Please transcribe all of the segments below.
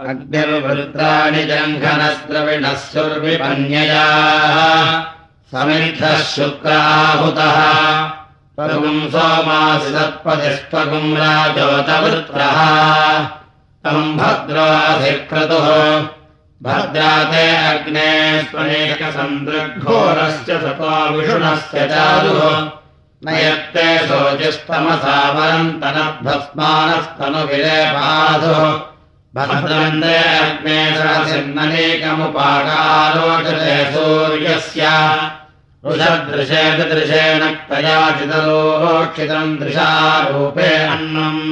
अग्निर्वृत्राणि जङ्घनस्त्रविणः सुर्विपन्ययाः समिद्धः शुक्राहुतः। त्वगुम् सोमासि सत्पतिष्वगुम् राजोतवृत्रः। तम् भद्राधिक्रतुः। भद्राते अग्ने स्वनेकसन्दृग्घोरस्य सतो विषुणस्य चारुः। न यत्ते शोचिस्तमसावरन्तनभस्मानस्तनुविलेपाधुः भद्रन्दे अग्ने सहसिन्ननेकमुपाकारोचते सूर्यस्य रुषदृशेदृशेण क्तयाचितलोक्षितम् दृशारूपे अन्नम्।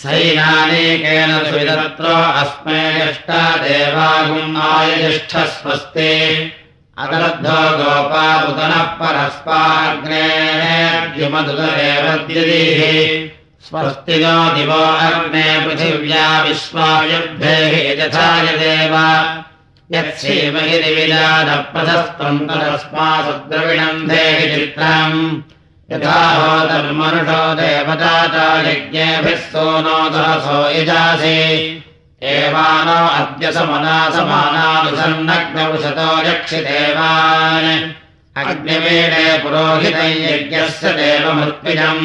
सैनानेकेन सुविदत्रो अस्मै यष्टा देवागुम् आयजिष्ठः स्वस्ति अगलब्धो गोपादुतनः परस्पाग्नेर्युमदुतरेव द्युदिः स्वस्ति नो दिवो अग्ने पृथिव्या यथाय देव यत्सीमहिरिविजानप्रशस्तम् तदस्मासु द्रविणम् देहि चित्रम्। यथा होतर्मनुषो देवता च यज्ञेभिः सोनो दहसो यजासि। एवानो अद्य समना समानानुसन्नग्नौषतो यक्षिदेवान् पुरोहितम् यज्ञस्य देवमृत्विजम्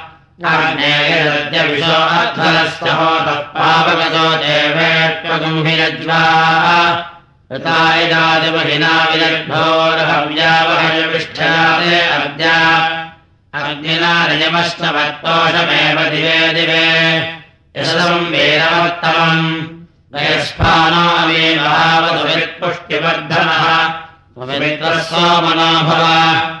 विशो अध्वरस्य होतः पावगजो देवेत्वगुम्भिरज्वा ऋतायजादिमहिना विदग्भोर्हव्यावहयविष्ठयादे अद्या। अग्निना रजमश्चवत्तोषमेव दिवे दिवे। यशदम् वीरवत्तमम्। वयस्फानो अमी महावधुवित्पुष्टिवर्धनः पवित्रः सोमनो भव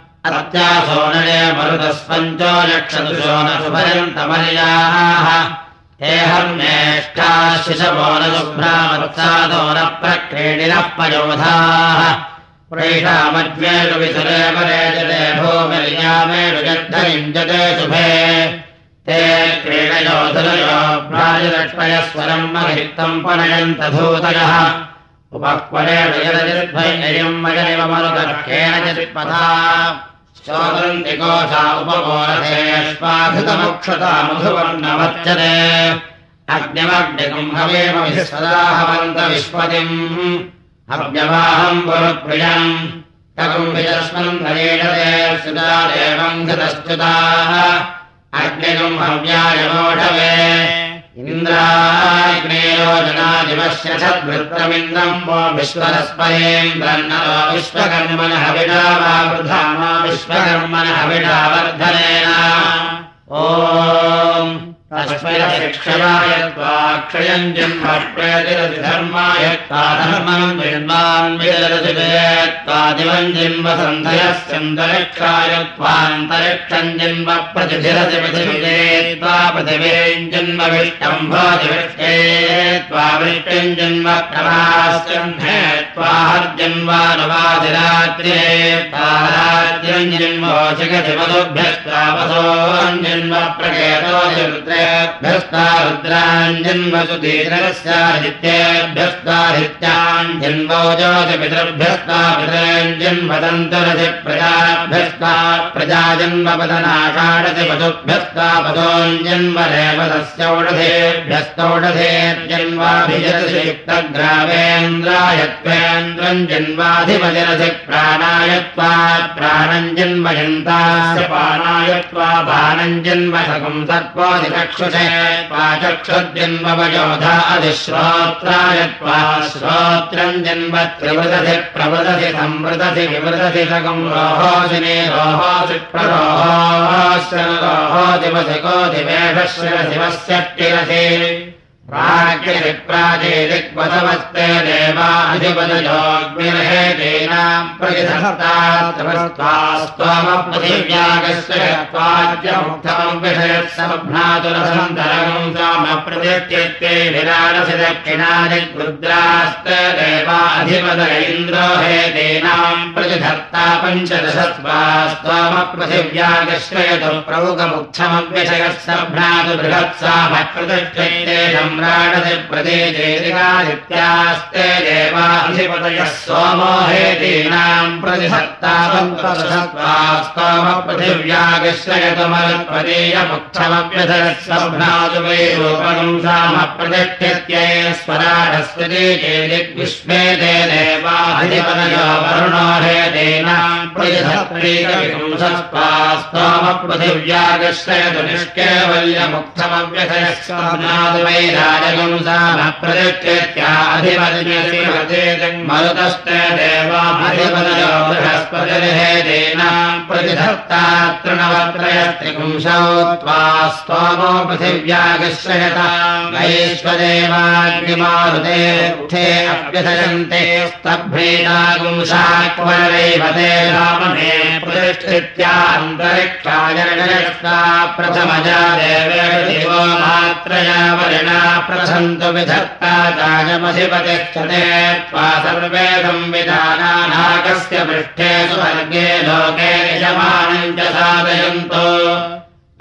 अत्यासो नरे मरुतस्पञ्चो लक्षदुशो न सुभयन्तमर्याः हे हर्मेष्ठाः शिशवो न शुभ्रामत्सादो न प्रक्रीडिनः पयोधाः प्रेषामज्ञेषु विसुरेव रेजते भूमिर्यामेषु जद्धरिञ्जते शुभे भ्राजलक्ष्मयस्वरम् महित्तम् पनयन्तधूतयः उपक्वरेण शोदन्ति कोशा उपगोरथेष्वाघृतमुक्षता मधुवर्णवच्यते अग्निमग्निकम् हवेम सदाहवन्त विश्वतिम् हव्यवाहम् पुरुप्रियम् तकुम् विजस्मन् नरेणते सुता देवम् घृतश्च्युताः अग्निकम् हव्याय मोढवे इन्द्राग्नेयोजनादिवस्य सद्वृत्तमिन्द्रम् वो विश्वरस्परेन्द्रन्नरो विश्वकर्मणः विडा वा वृथा मा विश्वकर्मणः विडा वर्धनेन ॐ तस्मैक्षयाय त्वाक्षयम् जन्म धर्माय जन्मान् विदरति त्वादिवम् जन्म सन्धयस्यन्तरिक्षाय त्वान्तरिक्षम् पृथिविदे त्वा पृथिवीम् जन्म विष्टम् भोतिविष्टे त्वाविष्टिम् जन्म प्रभास्यन्धे त्वाहर्जन्वानुवादिरात्रे त्वाराज्यम् जन्म जगति पितॄञ्जन्मदन्तरसि प्रजाभ्यस्ता प्रजाजन्मपदनाषाढसि पशुभ्यस्ता पदोञ्जन्मरेवदस्यौषधेभ्यस्तौषधेर्जन्वाभिजरसि युक्तग्रावेन्द्राय त्वेन्द्रम् जन्वाधिपतिरसि प्राणाय त्वा प्राणम् जन्मयन्तास्य चक्षुषे त्वाचक्षुर्जन्मवयोधा अधिश्रोत्राय त्वा श्रोत्रम् जन्म त्रिवृदधि प्रवृदधि संवृदधि विवृदधि सकम् प्ररोहोश्च रोहोदिवसि कोदिवेषश्च शिवस्य टिरसि प्राजेदिक्वसमस्ते देवाधिपदयोग्निर्हेतीनाम् प्रतिधत्तास्त्वमपृथिव्यागस्य त्वाज्यमुक्तमम् विषयत्समभ्रातुरसन्तरगम् सामप्रतिष्ठित्ते विरारसि दक्षिणादिरुद्रास्ते देवाधिपद इन्द्रो हेतीनाम् प्रतिधत्ता पञ्चदशत्वास्त्वमपृथिव्यागस्य यतो प्रमुखमुक्तमव्यषयः सम्राडसि प्रदेशेदिकादित्यास्ते देवाधिपतयः सोमो हेतीनाम् प्रतिहत्तापृथिव्यागश्रयतमत्पदेयमुक्षमव्यधरत्सभ्रातु वै रूपकम् सामप्रतिष्ठित्यै स्वराढस्य देशेदिग्विश्वे ते देवाधिपतयो वरुणो हेतीनाम् प्रतिहत्रीकविपुंसत्पास्तोमपृथिव्यागश्रयतु निष्केवल्यमुक्तमव्यधरः मरुतश्च देवाधिपदयो प्रतिधत्ता तृणवत्रयस्त्रिपुंशौ त्वा स्तोमो पृथिव्यागश्रयता वैश्वदेवाग्निमारुते प्रतिष्ठित्यान्तरिक्षाय प्रथमजा देवेण दिवो मात्रया वर्णा चायमधिपतिष्ठते त्वा सर्वे संविधानानाकस्य पृष्ठे सुवर्गे लोके यजमानम् च साधयन्तो।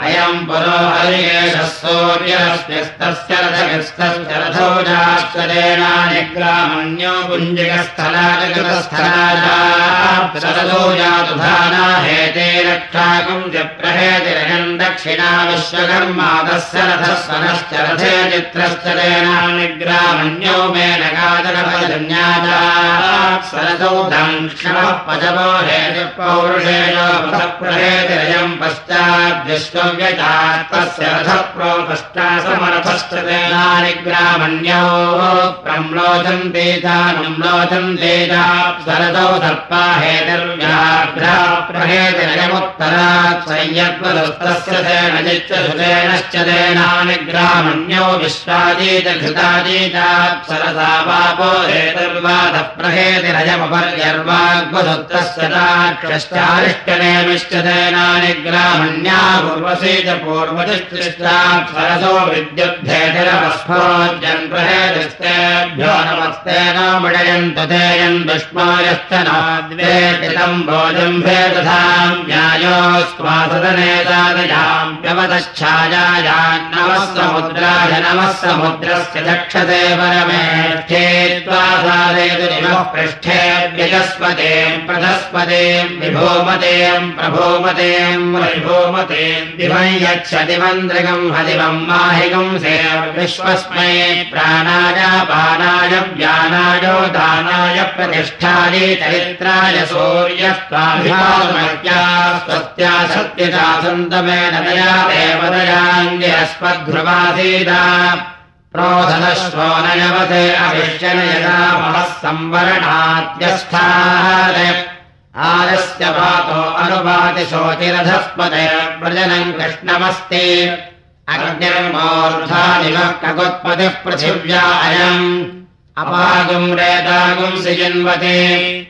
अयम् पुरो हरिकेशः सूर्यस्त्यस्तस्य रथविस्तस्य रथोजाश्चरेणानि ग्रामण्यो पुञ्जिकस्थलाजगतस्थलाजारथो जातु धाना हेते रक्षाकम् च प्रहेतिरयम् दक्षिणा विश्वकर्मादस्य रथस्वनश्च रथे चित्रश्च तेनानि ग्रामण्यो मेनकाजनभजन्याजारथौ दङ्क्षणः पजवो हेति पौरुषेयो प्रहेतिरयम् पश्चाद्विश्व व्यजातस्य रथप्रोपष्टासमरथश्च तेनानि ग्रामण्यो प्रम्लोचन्ते चानुम्लोचन्ते सरतौ सर्पा हेतिर्व्याघ्रा प्रहेतिरयमुत्तरात् संयद्वदस्तस्य तेनजिच्च सुतेनश्च तेनानि ग्रामण्यो विश्वादीत घृतादीतात् सरसा पापो हेतिर्वादः प्रहेतिरयमपर्यर्वाग्वदुत्तस्य चाक्षश्चारिष्टनेमिश्च तेनानि ग्रामण्या पूर्वसे च पूर्वतिष्ठात् सरसो विद्युद्धेतिरवस्फोज्जन्रहेतिस्तेभ्यो नमस्तेन मिडयन्तु तेयम् दुष्मायश्च नाद्वेतितम् भोजम्भे तथाम् न्यायोस्त्वासदनेतादयाम्प्यवतच्छायायान्नमः समुद्राय नमः समुद्रस्य दक्षते परमेष्ठे त्वा साधयतु निमः पृष्ठेऽव्यजस्पतेम् प्रधस्पतेम् विभोमतेम् प्रभोमतेम् विभोमतेम् दिवम् यच्छति मन्त्रिकम् हदिवम् से विश्वस्मै प्राणाय पानाय व्यानाय दानाय प्रतिष्ठायै चरित्राय सूर्यस्त्वाभिमानमर्या स्वस्त्या नयवते अभिश्चन यदा महः संवरणात्यस्थाः आरस्य पातो अनुपाति शोचिरधस्पदे व्रजनम् कृष्णमस्ति। अग्निर्मोर्धानि कगोत्पतिः पृथिव्या अयम्। अपागुम् रेतागुम् सिजिन्वते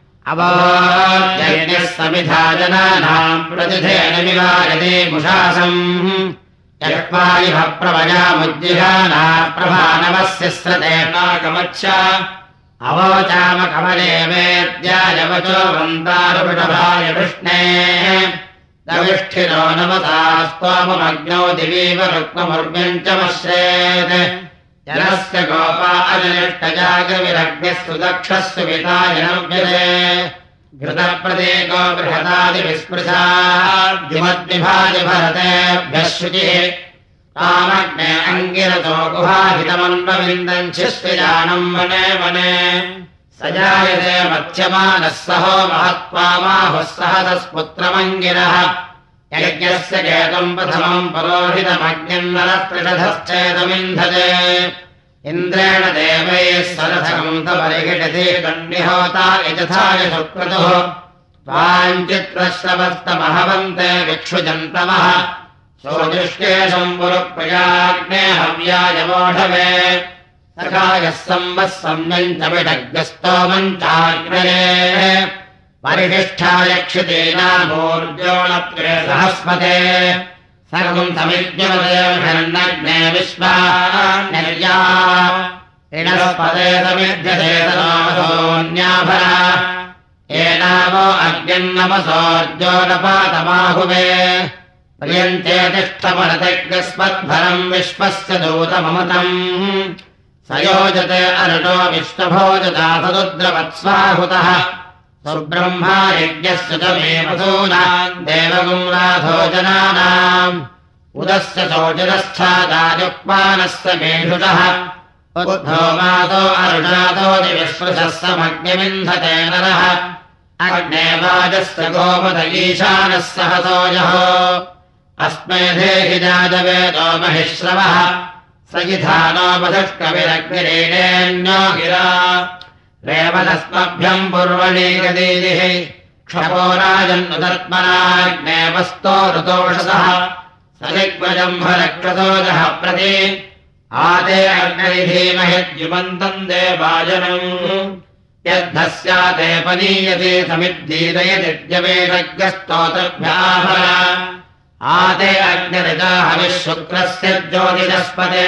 अवोद्यज्ञः समिधा जनानाम् प्रतिधेन विवायते मुषासम्। यक्वायिभ प्रवयामुज्जिहाना प्रभानवस्य स्रतेनागमच्छ अवोचामकमले वेद्यायवचो वन्दारुषभाय विष्णेः दविष्ठिरो नमसा स्तोममग्नौ दिवीव रुक्ममुर्व्यञ्चमश्रेत् जनस्य गोपा अजनिष्टजागविरग्निस्तु दक्षस्तु वितायनव्यते घृतप्रदेको बृहदादिविस्पृशाद्युमद्विभाज भरतेभ्यः शुचिः तामग्ने अङ्गिरतो गुहाहितमन्वविन्दम् शिष्यजानम् वने वने। स जायते मत्स्यमानः सहो महत्त्वामाहुः सह तस्पुत्रमङ्गिरः यज्ञस्य केतम् प्रथमम् परोहितमग्निम् नरत्रिषधश्चेदमिन्धते इन्द्रेण देवैः सरथकम् तपरिघटति दण्डिहोता यथाय सुक्रतुः। त्वाञ्चित्रश्रवस्तमहवन्ते विक्षुजन्तवः। सोदृष्टेशम् पुरुप्रयाग्ने हव्यायवोढवे सखायः सम्बः सम्यम् च विडग्रस्तोमम् चाग्नये परिशिष्ठायक्षितेनामूर्जोणत्रे सहस्पते। सर्वम् ऋणस्पदे समिध्यते तनोऽन्याभरा एनावो अग्निन्नमसोर्जोनपातमाहुवे प्रियन्ते तिष्ठपरतिग्रस्मद्भरम् विश्वस्य दूतममतम्। स योजते अरुणो विष्णभोजता सदुद्रवत्स्वाहुतः सुब्रह्मा यज्ञस्य च मे वसूनाम् देवगुम्राधो जनानाम् उदस्य मातो अरुणादो दिविश्वसः समग्निविन्धते नरः। अग्ने वाजस्य गोपद ईशानः सहसोजः अस्मै धेहि जातवेदो महिश्रवः स इधानोपधष्कविरग्निरेणेऽन्यो गिरा रेवदस्मभ्यम् पूर्वणीगदीदिः क्षपो वस्तो ऋतोषसः स दिग्वजम्भरक्षतोजः प्रति आते अग्निधीमहिद्युमन्तम् देवाजनम् यद्धस्याते पनीयते समिद्धीदयदिद्यवेदग्रस्तोतर्भ्याभर आते अग्निरिता हविः शुक्रस्य ज्योतिरस्पते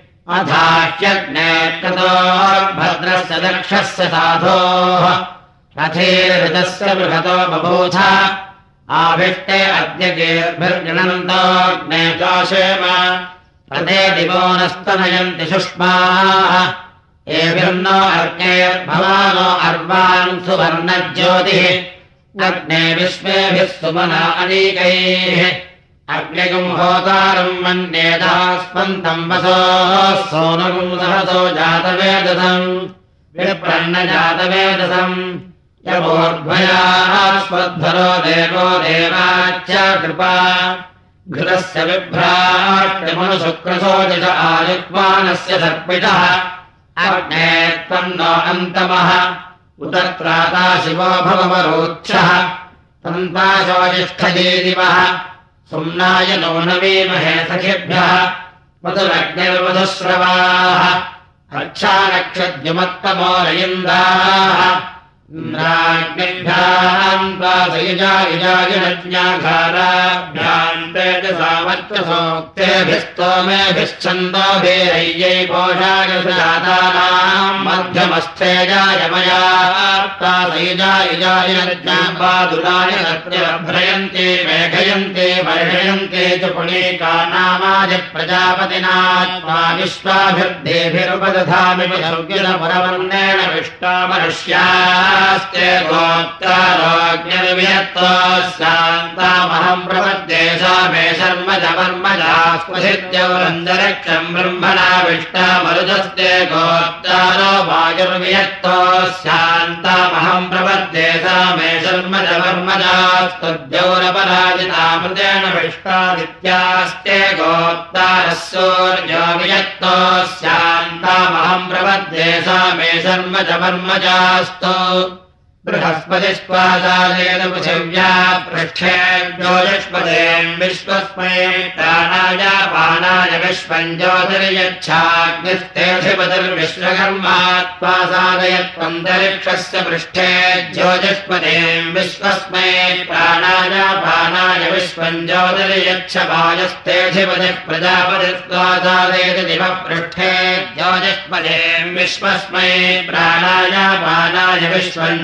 अधाह्यग्ने कृतो भद्रस्य दक्षस्य साधोः रथेर्हृतस्य बृहतो बभूथ। आभिष्टे अद्य गेर्भिर्गणन्तोऽग्ने चाशेम। रथे दिवोनस्तनयन्ति सुष्माः एभिर्नो अर्केर्भवानो अर्वान् सुवर्णज्योतिः। अग्ने विश्वेभिः सुमना अनीकैः। अग्निगुम् होतारम् मन्येदास्पन्तम् वसोः सोनगुम् सहसो जातवेदसम् विप्रन्नजातवेदसम् यवोर्ध्वयाः स्वध्वरो देवो देवाच्च कृपा घृतस्य बिभ्राट्यमनुशुक्रसोजस आयुक्मानस्य सर्पितः अग्ने त्वम् नो अन्तमः उतत्राता शिवो भवरोक्षः तन्ताशोजिष्ठजीदिवः सुम्नाय नो नवीमहे सखिभ्यः मधुरग्निर्मधुश्रवाः इन्द्राग्निभ्याम् त्वासयुजायुजायुणज्ञाघाराभ्याम् तेजसावत्रसोक्तेभिस्तोमेभिश्छन्दोभिरय्यै पोषाय सुजातानाम् मध्यमस्थेजायमया त्वासयुजायुजायुणज्ञापादुराय सत्यभ्रयन्ते मेघयन्ते वर्षयन्ते च पुणीकानामाय प्रजापतिनात्मा विश्वाभिर्देभिरुपदधामि विष्टामनुष्या विष्टामनुष्यास्ते गोक्तारोग्यवियत्तोऽस्यान्तामहम् प्रपद्ये सा मे शर्म च वर्मजास्पथित्यवरन्दरक्षम् ब्रह्मणा विष्टामरुदस्ते गोक्तारो वायुर्वियत्तोऽस्यान्तामहम् प्रपद्ये सा मे शर्म च वर्मजास्तद्यौरपराजितामृतेन विष्टादित्यास्ते गोक्तारस्योर्यो वियत्तोऽस्यान्तामहम् प्रपद्ये सा मे शर्म च वर्मजास्तु बृहस्पतिस्वादालेन पृथिव्या पृष्ठे ज्योतिष्पदे विश्वस्मै प्राणाय पानाय विश्वम् ज्योतिर्यच्छाग्निस्तेऽधिपतिर्विश्वकर्मा सादयत्वन्तरिक्षस्य पृष्ठे ज्योतिष्पदे विश्वस्मै प्राणाय पानाय विश्वम् ज्योतिर्यच्छ वायस्तेऽधिपतिः प्रजापतिस्वादालयत दिवः पृष्ठे ज्योतिष्पदे विश्वस्मै प्राणाय पानाय विश्वम्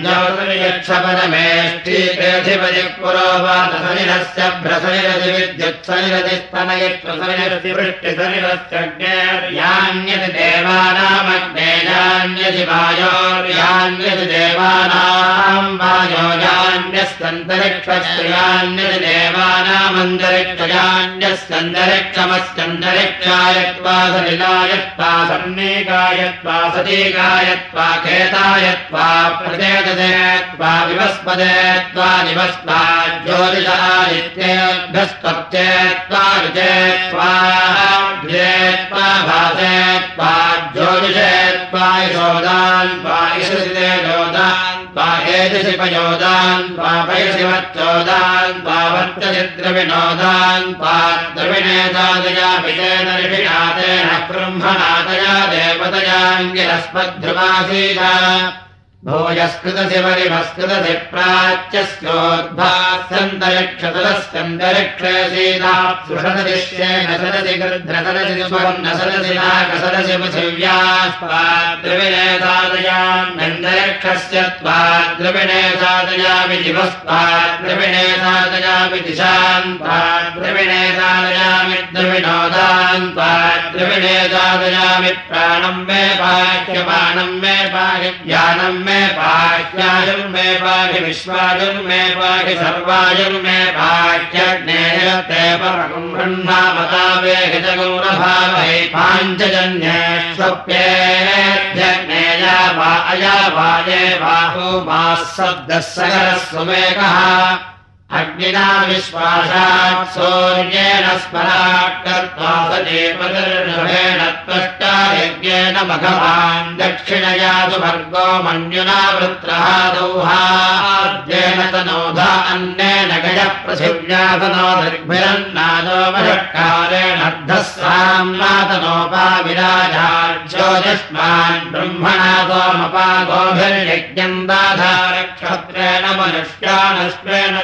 यक्षपदमेष्ठीकेऽधिपति पुरोवातसनिरस्य भ्रसनिरति विद्युत्सनिरतिस्तनयत्वसनिरति वृष्टिसनिरस्यज्ञेर्यान्यति देवानामग्नेयान्यति वायोर्यान्यति देवानाम् वायोजान्यस्यन्तरिक्षस्यान्यति देवानामन्तरिक्षयान्यस्यन्तरिक्षमस्यन्तरिक्षायत्वा सलिलायत्वा सन्नीकायत्वा सतीकायत्वा खेतायत्वा प्रचेतते त्वा विवस्पदे त्वा निवस्त्वा ज्योतिषादित्येभ्यस्त्वप्ते त्वा रुचे त्वा त्वा भासे त्वा ज्योतिषे त्वा यशोदान् त्वा यशसिते योदान् त्वा पयशिवच्चोदान् त्वा वर्तचिद्रविनोदान् त्वा द्रविणे सादया विजेन ऋषिनाथेन ब्रह्मणादया देवतयाङ्गिरस्मद्ध्रुवासीता प्राच्यस्योद्भास्यन्तरिक्षतरस्यन्तरिक्षसीदाप्सुषदृश्येन सदसि गृध्रसदसि स्वर्ण सदसि नाकसदसि पृथिव्यास्त्वाद्रविणे सादयाम्यन्तरिक्षस्य त्वाद्रविणे सादयामि दिवस्त्वाद्रविणे सादयामि दिशान् त्वाद्रविणे सादयामि द्रविणोदान् त्वाद्रविणे सादयामि प्राणम् मे पाह्यपाणम् मे पाहि ज्ञानम् मे पाह्यायुर्मे पाहि विश्वायुर्मे पाहि सर्वायुर्मे पाह्यज्ञेयते परम् ब्रह्मावतावेहितगौरभावै पाञ्चजन्येष्वप्येध्यज्ञेया वा अया वाये बाहो मा शब्दः सकरः सुमेकः अग्निना विश्वासात् सौर्येण त्वष्टा यज्ञेन भगवान् दक्षिणया सुभर्गो मन्युना वृत्रः दौहाद्येन तनोधा अन्नेन गजः पृथिव्यासनो दर्भिरन्नादो महत्कारेण ज्योतिष्मान् ब्रह्मणा सोमपागोभिर्यज्ञम् दाधारक्षत्रेण मनुष्यानश्वेन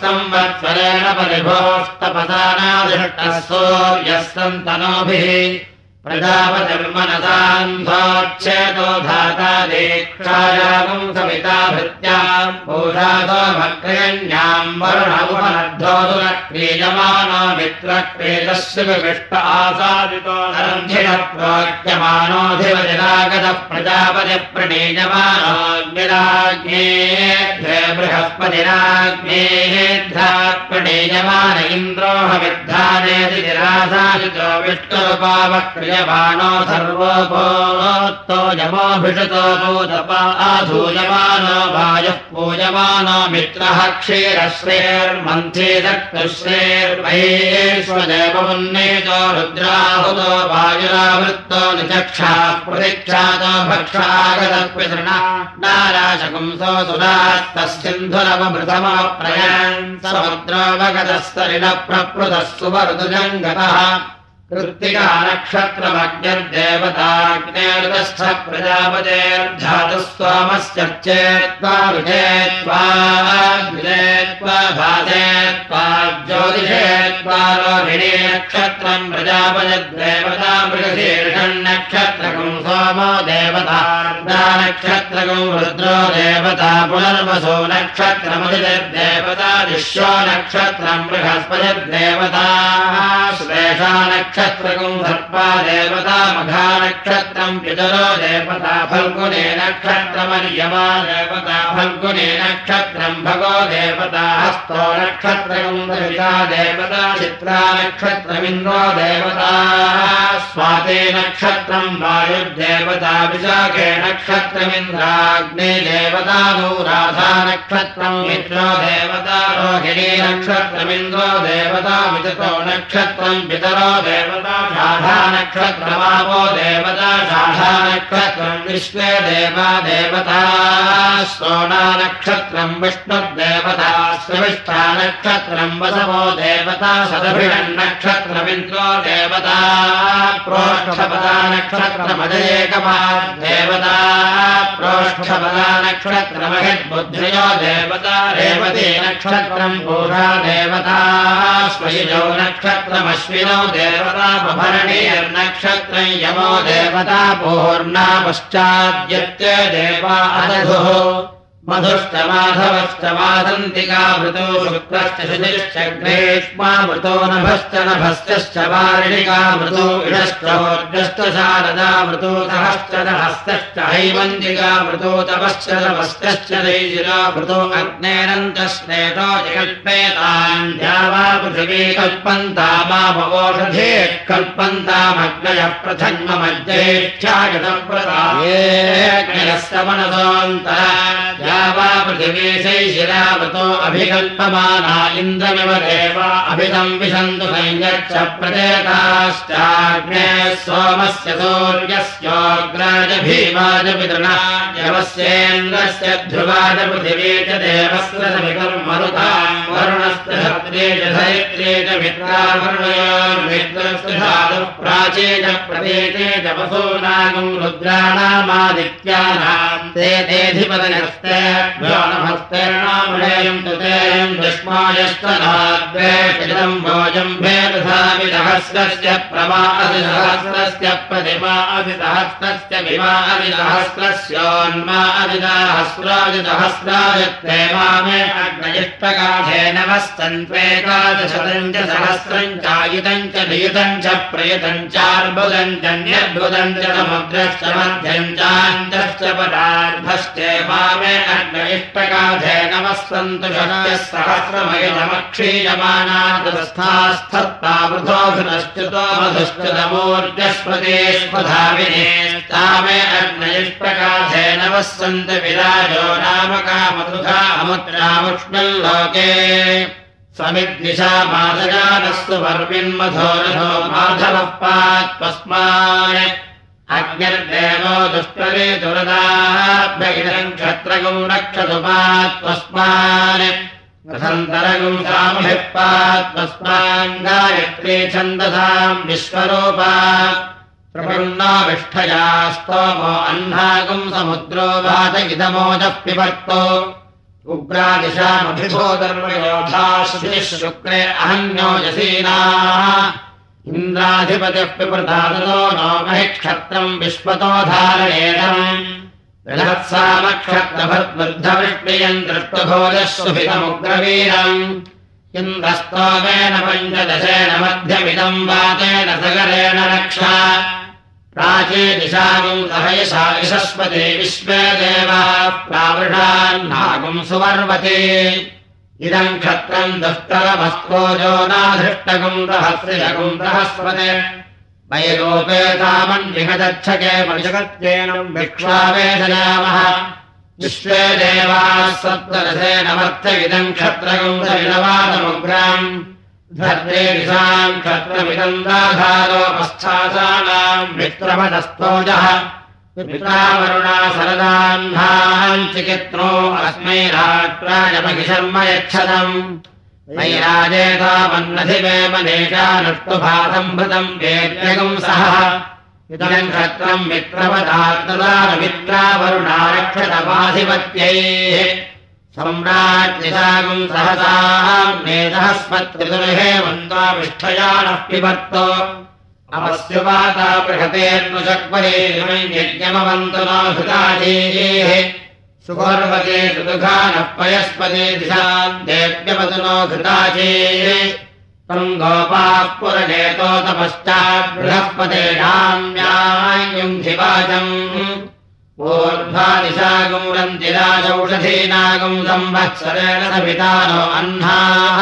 संवत्सरेण परिभोस्तपदानादिष्टः सूर्यः सन्तनोभिः प्रजापतिर्मनसान्धोच्छेदो धाता दीक्षायागम् सविता भृत्याम् भूषातो भक्तयन्याम् वरुणमुपनद्धोतु न क्रीयमानो मित्रक्रीडस्य विविष्ट आसादितो नरन्धिनः प्रोक्यमानोऽधिवजनागतः प्रजापतिप्रणीयमानोऽग्निराज्ञेभ्ये बृहस्पतिराज्ञेभ्यः प्रणीयमान निरासादितो विष्णुरुपावक्रिय क्रियमाणो सर्वोपोत्तो यमोभिषतो भूतपा आधूयमानो वायुः पूयमानो मित्रः क्षीरश्रेर्मन्थे दत्तश्रेर्महेष्वदेवमुन्नेतो रुद्राहुतो वायुरावृत्तो निचक्षा प्रतीक्षातो भक्षागतपितृणा नाराशकुंसो समुद्रोऽवगतस्तरिणः प्रपृतः सुवर्दुजङ्गतः कृत्तिका नक्षत्रमग्निर्देवताग्नेर्दस्थ प्रजापतेर्धातु त्वा त्वा त्वा ज्योतिषे त्वा रोहिणी नक्षत्रम् प्रजापयद्देवता सोमो देवता नक्षत्रकम् रुद्रो देवता पुनर्वसो नक्षत्रमदिर्देवता विश्वो नक्षत्रम् बृहस्पतिर्देवता श्लेषा नक्ष नक्षत्रकम् सर्पा देवता मघानक्षत्रम् पितरो देवता फल्गुने नक्षत्रमर्यमा देवता फल्गुने नक्षत्रम् भगो देवता हस्तो नक्षत्रकम् दविता देवता चित्रा नक्षत्रमिन्द्रो देवता स्वाते नक्षत्रम् वायुर्देवता विशाखे नक्षत्रमिन्द्राग्ने देवता नो राधा नक्षत्रम् मित्रो देवता रोहिणी नक्षत्रमिन्द्रो देवता विजतो नक्षत्रम् पितरो नक्षत्रमापो देवता नक्षत्रम् विश्वे देवा देवता सोना नक्षत्रम् विष्णुर्देवता नक्षत्रम् वसवो देवता नक्षत्रमिन्द्रो देवता प्रोष्ठपदा नक्षत्रमजयेकमा देवता रेवती नक्षत्रम् पूषा देवता स्वयिजौ नक्षत्रमश्विनौ देवता बभरणीर्नक्षत्रम् यमो देवता पूर्णा पश्चाद्यत्य देवा अदधुः मधुश्च माधवश्च मादन्तिका मृतो शुक्रश्च शुचिश्च ग्रेष्मा मृतो नभश्च नभश्च वारिणिका मृतो शारदा मृतो सहश्च नहस्तश्च हैमन्तिका मृतो तपश्च तपस्तश्च दैजिरा मृतो अग्नेरन्तश्लेषो जगल्पेतान् द्यावा पृथिवी कल्पन्ता मामवोषधे कल्पन्तामग्नयः प्रथन्ममज्जेष्ठ्यागतप्रदा ये मनसोऽन्तरा वा पृथिवीशै शिरावतो अभिकल्पमाना इन्द्रमिव देवा सञ्जच्छ प्रदेताश्चाग्ने सोमस्य सूर्यस्योग्राज पितृणा यवस्येन्द्रस्य ध्रुवाज पृथिवी च देवस्य समिकर्मरुता वरुणस्य धत्रे च धरित्रे च मित्रावरुणयोर्मित्रस्य धातुः प्राचे च प्रदेते च वसूनागम् रुद्राणामादित्यानाम् ते तुतेयम् दुष्मायस्तनाद्वेषितम् भोजम् अधिसहस्रस्य प्रतिमा मामे अग्नयिष्टकाधेन वस्तन्त्वेकादशतम् च सहस्रम् चायुतम् च नियुतम् च प्रयुतम् चार्बुदम् च न्यद्भुतम् च मध्यम् चान्तश्च मामे नमस्सन्तु शक्यः सहस्रमयमक्षीयमानादस्थास्थत्ता वृथोऽभिनश्च्युतो मधुश्च्युतमूर्जस्पते स्वधाविने तामे अग्नयिष्टकाधे नमः सन्त विराजो नामका मधुधा अमुद्रामुष्मिल्लोके समिद्दिशा मादगानस्तु वर्मिन्मधोरथो माधवः पात्वस्मान् अग्निर्देवो दुष्टरे दुरदाभ्यगिरम् क्षत्रगुम् रक्षतु पात्वस्मान् रथन्तरगुम् सामभिः पात्वस्मान् गायत्री छन्दसाम् प्रपन्नाविष्ठया स्तोमो अह्नागुम् समुद्रो वाच इदमोजः पिबर्तो। उग्रादिशामभिभो शुक्रे अहन्योजसीनाः इन्द्राधिपतिः पिप्रदादतो नो महि क्षत्रम् विश्वतो धारणेदम्। बृहत्सामक्षत्रभद्वृद्धवृष्टियम् दृष्टभोजः सुभितमुग्रवीरम्। इन्द्रस्तोमेन पञ्चदशेन मध्यमिदम् वातेन सगरेण रक्षा। प्राचे सहयसा यशस्पते विश्वे देवाः प्रावृषान्नागुम् सुवर्वते इदम् क्षत्रम् दुष्टरमस्तोजो नाधृष्टगुम् रहस्रिजगुम् रहस्पते वैरोपेतामन्विहदच्छके जगत्येनम् विक्ष्वावेशयामः। विश्वे देवाः सप्तरथेन मर्त्य इदम् क्षत्रगुम् सविलवादमुग्राम्। धर्मे दिशाम् क्षत्रमिदम् दाधारोपस्थासानाम् मित्रपदस्तोजः पितावरुणा सरदाह्नाम् चिकित्रो अस्मै रात्रायमखि शर्म यच्छतम् वैराजेतामन्नधिमे मनेशानुष्टुभासम्भृतम् वेद्यगम् सह। इदम् क्षत्रम् मित्रवदात्तदानमित्रावरुणारक्षतमाधिपत्यैः सम्राज्ञिसागम् सहसाम् मेधस्पत्रिदुर्हे मन्त्वामिष्ठयानः पिबर्तो अवस्युपाता बृहतेर्नुशक्वरे यज्ञमवन्तु नो हृताजीः सुपर्वते सुदुघानः पयस्पते दिशाम् देव्यवतु नो घृताचेः तम् गोपाः पुरनेतो तपश्चात् बृहस्पते नाम्यायुङ्घिवाचम् ऊर्ध्वादिशागम् रन्तिराजौषधीनागम् संवत्सरेण सविता नो अह्नाः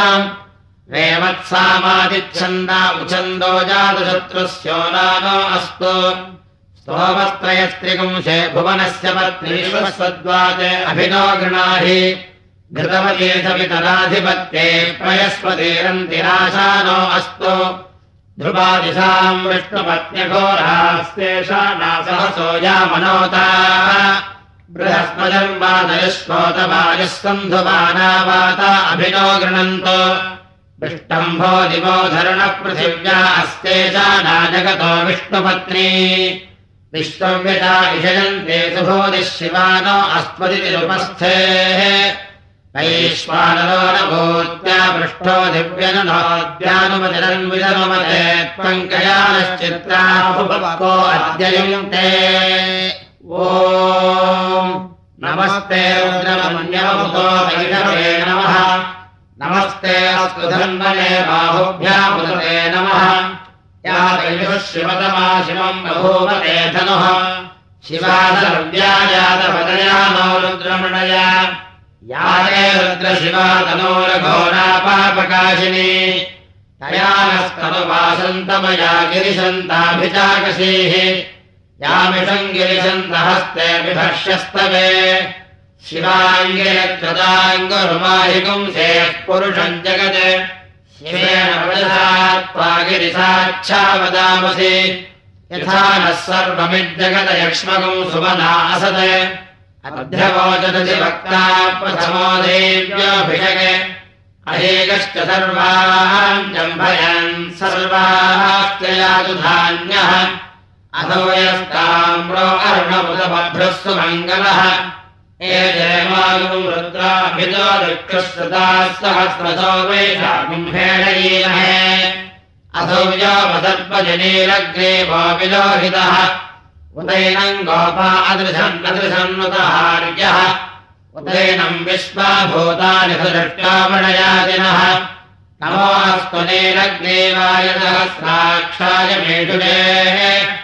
रेवत्सामादिच्छन्दा उछन्दो जातशत्रुस्योनानो अस्तु। स्तोमत्रयस्त्रिगुंशे भुवनस्य पत्नीश्वस्वद्वाते अभिनो गृणाहि। प्रयस्पतिरन्तिराशानो अस्तु। ध्रुवादिशाम् विष्णुपत्न्यघोरास्तेषा नासहसो यामनोता। बृहस्पतिर्वादयश्वोतवायुः सन्धुवानावाता अभिनो गृह्णन्तो विष्टम्भो दिवो धरणपृथिव्या अस्तेषा नाजगतो विष्णुपत्नी। विश्वव्यता इषयन्ते सुभोदिः शिवानो अस्मदितिरुपस्थेः वैश्वानरो न भूत्या पृष्ठो दिव्यनुनोद्यानुमतिरन्विदनुमते त्वङ्कयानश्चित्राहुपको अद्ययुङ्क्ते। ओ नमस्ते रुद्रमन्यवभुतो वैषवे नमः नमस्ते अस्तु धन्वने बाहुभ्यामुदते नमः। या दैवः शिवतमा शिवम् बभूवते धनुः। शिवादव्यायातपदया नो रुद्रमणया या ते रुद्रशिवा तनोरघोरापापकाशिनी तया नस्तनुवासन्तमया गिरिशन्ताभिचाकशीः यामिषम् गिरिशन्तहस्ते विभक्ष्यस्तवे शिवाङ्गिरकृताङ्गुरुमाहिगुंसेः पुरुषम् जगत्। शिवेन गिरिसाच्छा वदामसि यथा नः सर्वमिज्जगत यक्ष्मगम् सुमना असत्। अध्यवोचदति वक्ता प्रथमो देव्योऽभिषगे अहेकश्च सर्वान् जम्भयन् सर्वास्त्रयातु धान्यः। अथो यस्ताम्रो अर्णमुदभ्रः सुमङ्गलः ये जयमागुम् रुद्राभितो दुःखश्रुताः सहस्रतो वैशाकुम्भेणयीमहे अथो व्योमदर्पजनीलग्रे वा विलोहितः उदैनम् गोपा अदृशन् अदृशन्नुतहार्यः उदैनम् विश्वा भूतानि नीलग्रीवाय सहस्राक्षाय मेषुडेः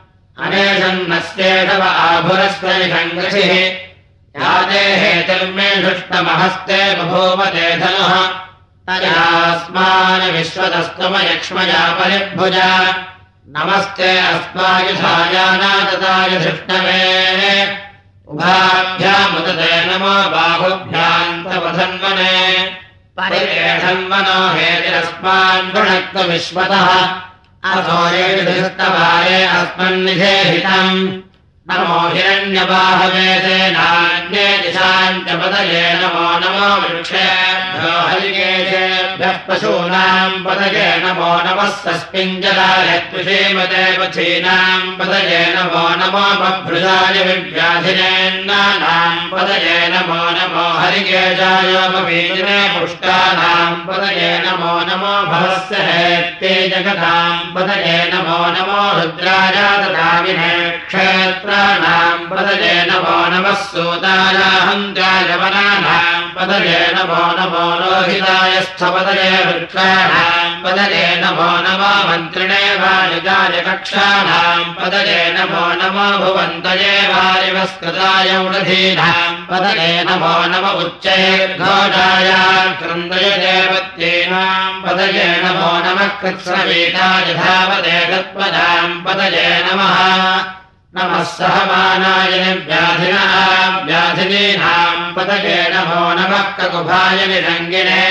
अनेशन्नस्येषव आभुरस्त्वनिषङ्गसिः याते हेतिर्मेषुष्टमहस्ते बभूवते धनुः। तयास्मान् विश्वतस्तमयक्ष्मया परिभुज। नमस्ते अस्मायुधायानादताय धृष्णवे उभाभ्यामुदते नमो धन्वने। परिवेषन्वनो हेतिरस्मान् भुणक्तु विश्वतः अथो येषुस्तवारे अस्मन्निषेहितम् नमो हिरण्यबाहवे नान्ये दिशाम् च पदये नमो नमो वृक्षेभ्यो हरिकेशेभ्यः पशूनाम् पदये नमो नमः सस्मिञ्जलाय त्विषीमते पथीनाम् पदये नमो नमो बभ्रुजाय विव्याधिनेन्नानाम् पदये नमो नमो हरिकेशाय पवीजिने पुष्टानाम् पदये नमो नमो भवस्य हेत्ते जगताम् पदये नमो नमो रुद्राय ददामिने क्षेत्राणाम् पदये नमो नमः सूतायाहन्त्याय वनानाम् पदये नमो रोहिताय स्थपदये वृक्षाणाम् पदये नमो नमो मन्त्रिणे वालिकाय कक्षाणाम् पदये नमो भुवन्तये वारिवस्कृताय उडधीनाम् पदये नमो नम उच्चैर्घोषाय क्रन्दय देवत्येनाम् पदये नमो नम नमः कृत्स्रवीताय तत्पदाम् पतये नमः नमः सहमानाय व्याधिनाम् व्याधिनीनाम् नमो नमः ककुभाय निरङ्गिणे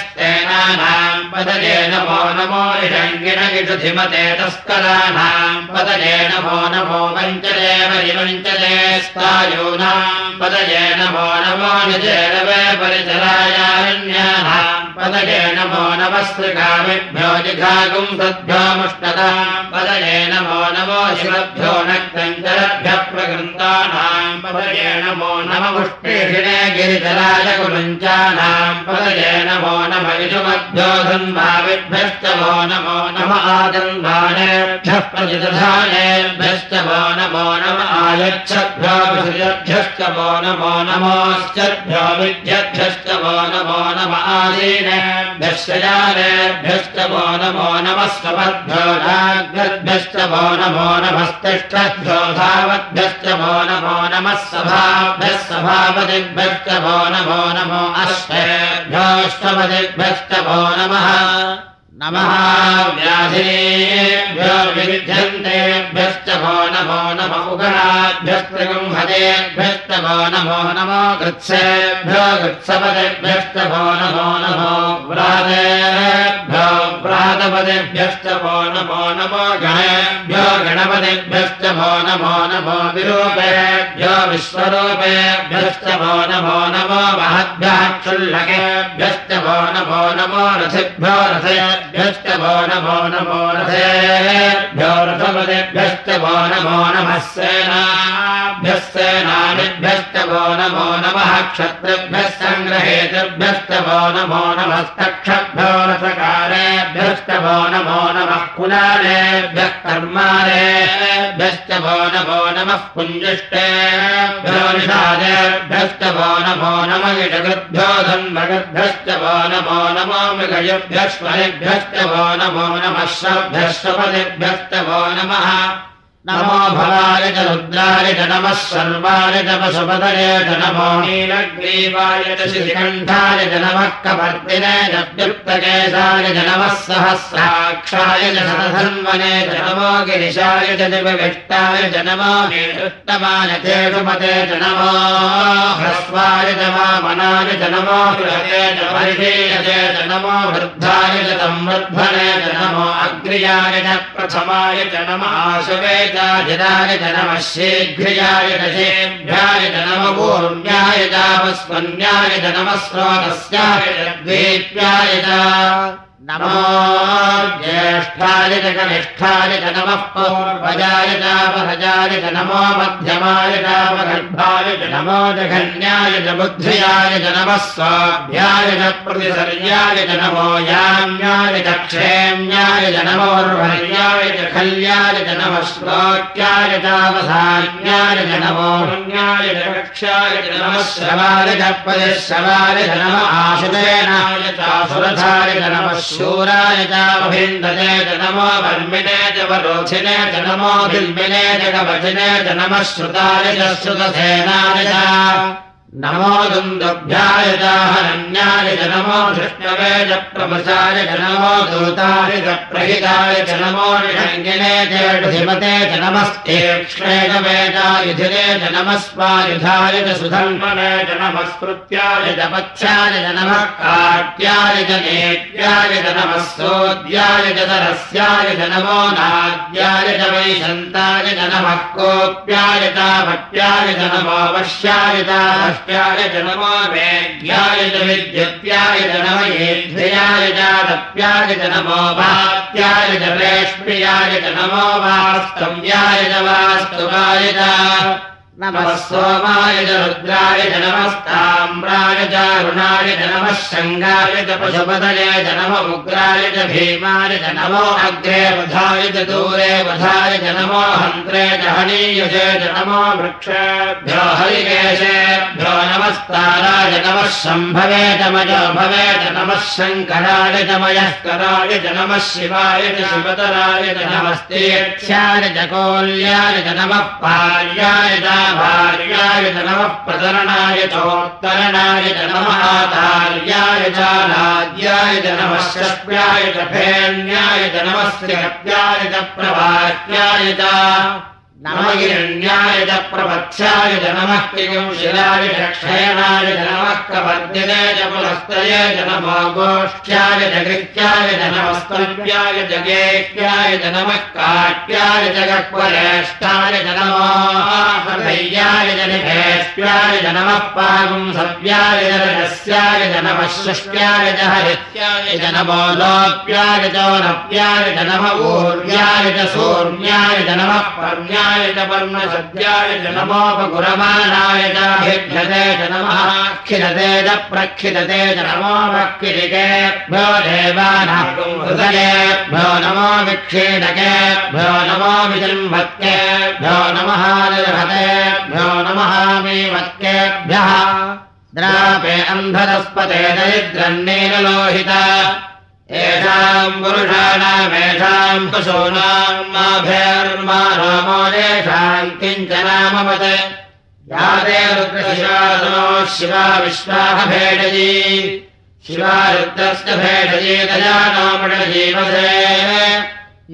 स्तेनानाम् पतये नमो इषुधिमते तस्कराणाम् पतये नमो नमो वञ्चले परिवञ्चले स्थायूनाम् पतये नमो नमो निजेरवे परिचरायारण्यानाम् पदये नमो नमस्त्रिकामिभ्यो जिघागुम् सद्भ्योमुष्णताम् पदये नमो शिवभ्यो नक्तञ्जलभ्यः प्रकृन्तानाम् पदये नमो नममुष्टिषिणे गिरिजलाय कुलञ्चानाम् पदये नमो नम आजन्भानेभ्यः प्रतिदधानेभ्यश्च वो नमो वो नमो नमोश्चभ्यो विद्यभ्यश्च वो नमो आदीनेभ्यश्च जानेभ्यश्च वो नमो नमः स्वपद्भ्यो नाग्रद्भ्यश्च वो नमो नमो नमः सभाभ्यः सभापतिभ्यश्च वो नमो नमो वो नमः नमः। व्याधेभ्यो विविध्यन्तेभ्यश्च भो नमो नम उगणाभ्यस्त्रिगुंहतेभ्यश्च भो नमो नमो कृत्सेभ्यो कृत्सपदेभ्यश्च भो नमो नमो व्रातेभ्यो व्रातपदेभ्यश्च भो नमो नमो गणेभ्यो गणपतिभ्यश्च भो नमो नमो विरूपेभ्यो विश्वरूपेभ्यश्च भो नमो नमो महद्भ्यः क्षुल्लकेभ्यश्च भो नमो नमो रथिभ्यो रथेभ्यश्च भो नमो नमो रथेभ्यो रथपदेभ्यश्च भो नमो नमः सेनाभ्यः सेनानिभ्यश्च भो नमो नमः क्षत्रिभ्यः सङ्ग्रहेतृभ्यश्च भो नमो नमस्तक्षभ्यो रथकारेभ्यश्च भो नमो नमः कुलालेभ्यः कर्मालेभ्यश्च भो नमो नमः पुञ्जिष्टेभ्यो निषादेभ्यश्च भो नमो नम इषकृद्भ्यो धन्मगद्भ्यश्च भो नमो नमो मृगयुभ्यश्वरिभ्यश्च भो नमो नमः श्रभ्यश्वपदिभ्यश्च भो नमः नमो भवाय च रुद्राय च नमः सर्वाय च पशुपतये च नमो नीलग्रीवाय च श्रीकण्ठाय च नमः कपर्दिने च नमः सहस्राक्षाय च शतधन्वने च नमो गिरिशाय च दिवविष्टाय च नमो नीरुत्तमाय चेषुमते च नमो ह्रस्वाय च वामनाय च नमो बृहते च नमो वृद्धाय च संवर्धने च नमो अग्र्याय च प्रथमाय च नम आशवे जनाय च नमः शीघ्र्याय च शेभ्याय च नम पूर्ण्याय चापस्मन्याय च नमः स्रोतस्याय च द्वेप्याय च नमो ज्येष्ठाय च कनिष्ठाय च नमः पूर्वजाय चापहजाय च नमो मध्यमाय चापगर्भाय च नमो जघन्याय च बुद्ध्याय च नमः स्वाभ्याय च प्रतिसर्याय च नमो याम्याय च क्षेम्याय च नमोर्वर्याय च खल्याय च नमः श्लोक्याय चावधान्याय च नमो पुण्याय च कक्ष्याय च नमः श्रवाय च परिश्रवाय च नमः आशुतेनाय च नमः शूराय चावभिन्दते च नमो वर्मिणे च वरोधिने च नमो दिल्मिने च श्रुतसेनाय च नमो दुन्दुभ्याय च हरण्याय च नमो धृष्णवे च नमस्वायुधाय च सुधन्वने च नमस्कृत्याय च पथ्याय च नमः काट्याय च नेत्याय च नमः सोद्याय च सरस्याय च नमो नाद्याय च वैशन्ताय च नमः कोप्याय च भट्याय च नमो वश्याय च ष्टाय च नमो वेद्याय च विद्युत्याय च नम येध्याय च तप्याय च नमो वात्याय च वास्तुवाय च नमः सोमाय च रुद्राय च नमस्ताम्राय च अरुणाय च नमः शङ्गाय च पशुपतये च नम उग्राय च भीमाय च नमो अग्रे वधाय च दूरे वधाय च नमो हन्त्रे च हनीयुषे च नमो वृक्षेभ्यो हरिकेशेभ्यो नमस्ताराय नमः शम्भवे च मयो भवे च नमः शङ्कराय च मयस्कराय च नमः शिवाय च शिवतराय च नमस्तेक्ष्याय च कोल्याय च नमः पार्याय भार्याय च नमः प्रतरणाय चोत्तरणाय च नमः आचार्याय चालाद्याय च नमः शस्याय च फेण्याय च नमस्य हत्याय च प्रभात्याय च नमगिरण्याय च प्रपथ्याय च नमः किंशिलाय च क्षयणाय च नमः कपर्दिने च पुनस्तये च नमो गोष्ठ्याय च गृह्याय च नमस्तव्याय च गेह्याय च नमः काट्याय च नमो नमः पागुंसव्याय च रजस्याय च नमः शुष्ट्याय च हरित्याय च नमो लोप्याय च नप्याय च नमः ऊर्व्याय च सूर्याय च नमः पर्ण्याय च पर्णसद्याय च नमोपगुरमाणाय च भिभ्यते च नमः खिलते च प्रक्षिलते च नमो भक्तिकेभ्यो देवानाहृदयेभ्यो नमो विक्षीणकेभ्यो नमो विजृम्भत्येभ्यो नमः निर्हतेभ्यो नमः मीमत्केभ्यः द्रापे अन्धरस्पते दरिद्रन्नेन लोहिता येषाम् पुरुषाणामेषाम् पशूनाम् माभेर्मानो किञ्चनामवत् याते रुद्रशिवासनो शिवा शिवा रुद्रस्य भेडजी दयानो मृडजीवसे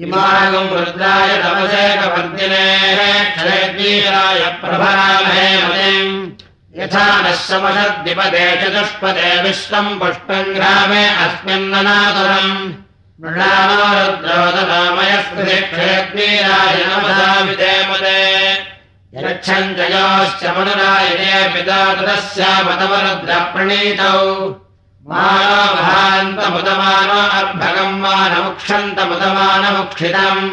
इमागम् रुद्राय तमसे कपर्दिनेः क्षयद्वीराय प्रभरामहे मतिम्। यथा नः समषद्विपदे चतुष्पदे विश्वम् पुष्पम् ग्रामे अस्मिन्ननातुरम् मृणानो रुद्रोदनामयस्कृतिक्षयद्वीराय नमसा विधेमदे यच्छम् च योश्च मनुरायणे पिता तदस्यामतमरुद्रप्रणीतौ मानो महान्तमुदमानो अर्भगम् मानमुक्षन्तमुदमानमुक्षितम्।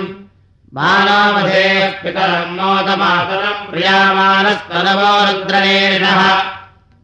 मानामधे पितरम् मोदमातरम् प्रियामानस्तनवो रुद्रनेरिणः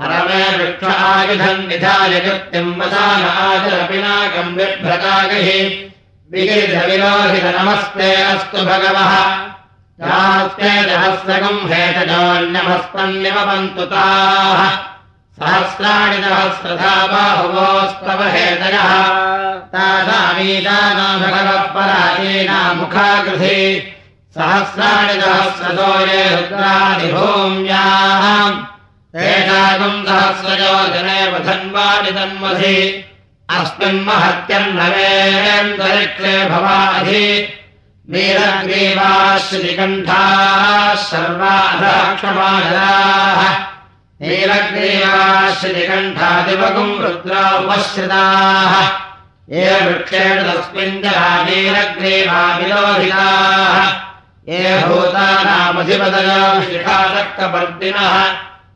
परमे वृक्ष आयुधम् निधाय कृत्तिम् वसानाचरपिनाकम् बिभ्रतागहि। विगिरिधविरोहित नमस्ते अस्तु भगवः। ताः। सहस्राणि सहस्रधा बाहुवोस्तव तासामीदानो भगवः परायीना मुखाकृधि सहस्राणि सहस्रतो ये रुद्रादिभूम्याः एताकम् सहस्रजो जने वधन्वानि तन्मधि अस्मिन्महत्यन्नवेन्दरिक्षे भवाधि। नीलग्रीवाश्रिकण्ठाः सर्वाधक्षमाजराः नीलग्रीवाश्रिकण्ठादिवगुम् रुद्रोपश्रिताः ये वृक्षेण तस्मिन् जला नीलग्रीवाविलोहिताः ये भूतानामधिपदयो शिखादक्कपर्दिनः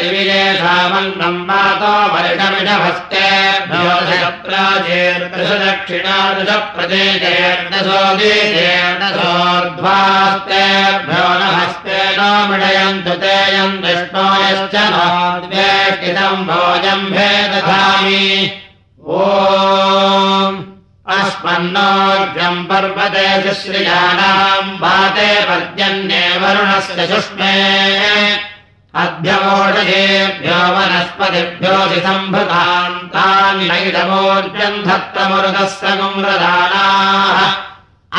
दिविजेषामन्नम् मातो वर्षमिषभस्तेभ्यो दशप्राचेर्दशदक्षिणादशप्रदेशेर्दशोदीचेर्दशोर्ध्वास्तेभ्यो न हस्ते नो मृडयन्तु ते यम् दृष्टो यश्च नोद्वेष्टितम् भोजम् भेदधामि ओ अस्मन्नोर्जम् पर्वते शुश्रियाणाम् वाते पर्जन्ये वरुणस्य सुष्मे अभ्यवोषयेभ्यो वनस्पतिभ्योऽसि सम्भृतान्तान्नैडमोर्जम् धत्तमरुदस्य गुम्रदानाः।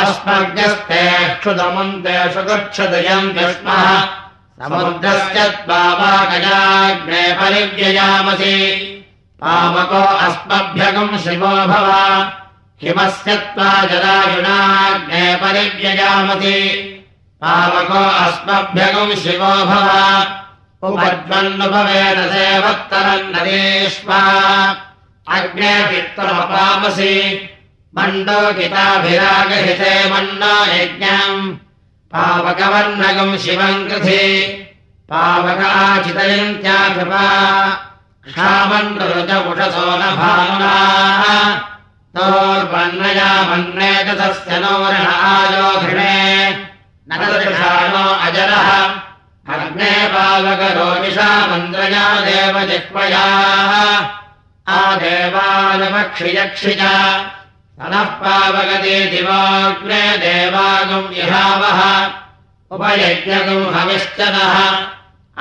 अस्मभ्यस्ते क्षुदमन्तेषु गच्छदयम् स्मः समुद्रस्य त्वावागजाग्ने परिव्ययामसि। पावको अस्मभ्यगम् शिवो भव हिमस्य त्वा जलायुनाग्ने परिव्ययामसि पावको अस्मभ्यगम् शिवो भव। उपज्वन्नुभवेन सेवत्तरम् नरेष्मा अग्ने पित्रमपामसि मण्डोकिताभिरागहिते मण्डो यज्ञम्। पावकवर्णकम् शिवम् कृधि पावकाचितयन्त्या कृपा क्षामन्नरुचपुषसो न भानुना तस्य नो ऋणायोघृणे न दृषाणो अजरः। अग्ने पावकरोमिषा मन्द्रया देव जिह्वयाः आदेवानमक्षियक्षिजा नः पावगते दिवाग्ने देवागम् इहावः उपयज्ञगम् हविश्च नः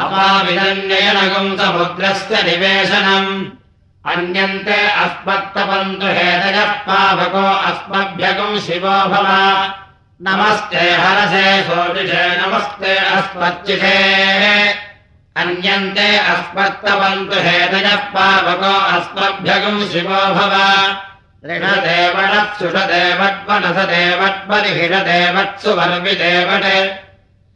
अपाविदन्ययनगम् समुद्रस्य निवेशनम् अन्यन्ते अस्मत्तपन्तु हेतयः पावको अस्मभ्यगम् शिवो भव। नमस्ते हरसे सोदिषे नमस्ते अस्मच्चिषे अन्यन्ते अस्मत्तपन्तु हेतयः पावको अस्मभ्यगम् शिवो भव। ऋषदेवणत्सुषदेवट्वनसदेवट्वरिहिषदेवत्सु वर्विदेवट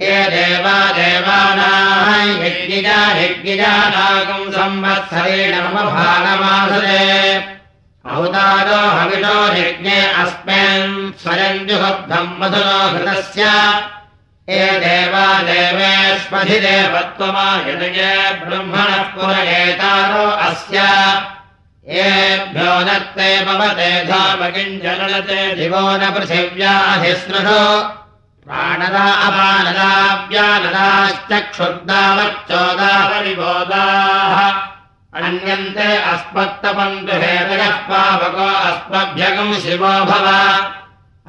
ये देवा देवानायज्ञिजा यज्ञिजानागम् संवत्सरेण मम भागमासरे अहुतारो हविषो यज्ञे अस्मिन् स्वयम् जुहब्धम् मधुरो घृतस्य। ये देवा देवेष्मधिदेवत्वमायनये ब्रह्मणः पुरयेतारो अस्य। येभ्यो नत्ते भवते धामकिञ्जनते दिवो न पृथिव्याधिस्नृशो प्राणदा अपानदाव्यानदाश्चक्षुर्दावच्चोदापरिबोधाः अन्यन्ते अस्मत्तपन्तु हेतयः पावको अस्मभ्यगम् शिवो भव।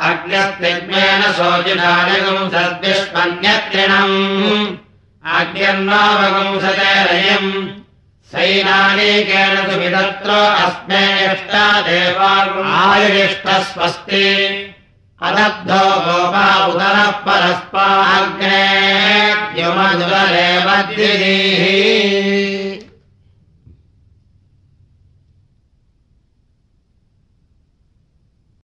अग्न्यस्तिग्मेन शोचिनायगम् सद्विष्मन्यत्रिणम्। अग्न्यन्नावगुंसते रयम् सैनानीकेन तु विदत्र अस्मे देवायुष्टः अदब्धो गोपा उदरः परस्पाग्ने द्युमधुरेव द्विधीः